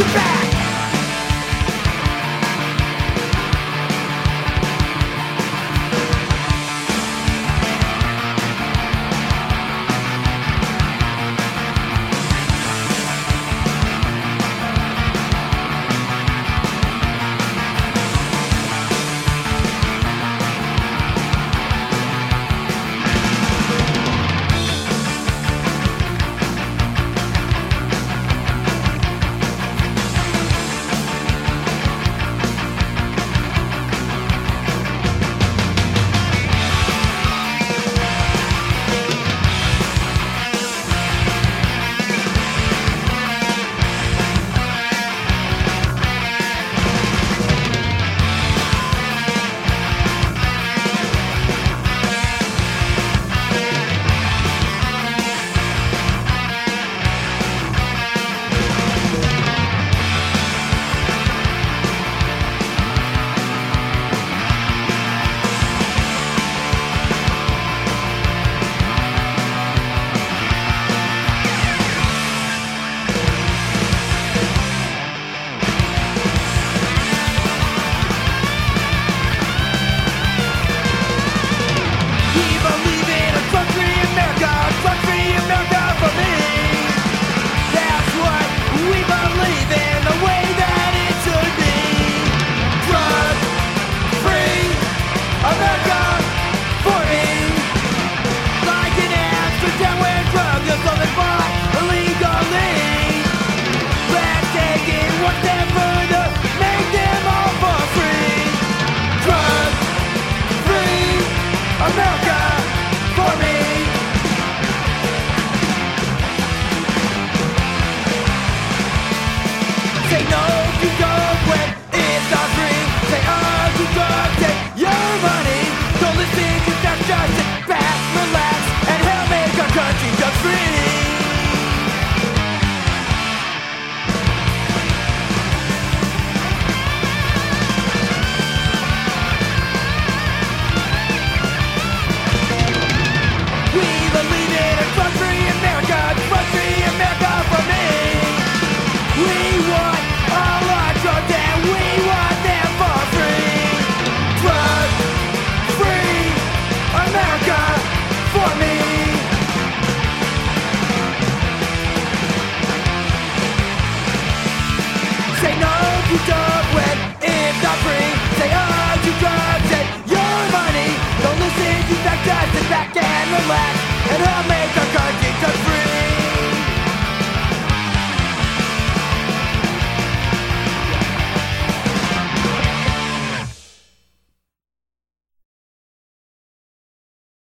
the back.